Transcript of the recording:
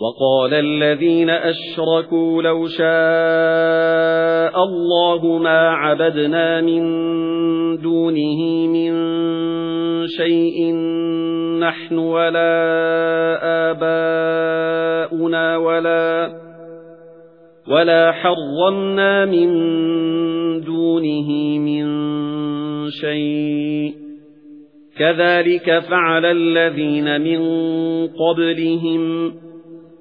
وَقَالَ الَّذِينَ أَشْرَكُوا لَوْ شَاءَ اللَّهُ مَا عَبَدْنَا مِن دُونِهِ مِن شَيْءٍ نَّحْنُ وَلَا آبَاؤُنَا وَلَا وَلَا حَرَّمْنَا مِن دُونِهِ مِن شَيْءٍ كَذَلِكَ فَعَلَ الَّذِينَ مِن قَبْلِهِمْ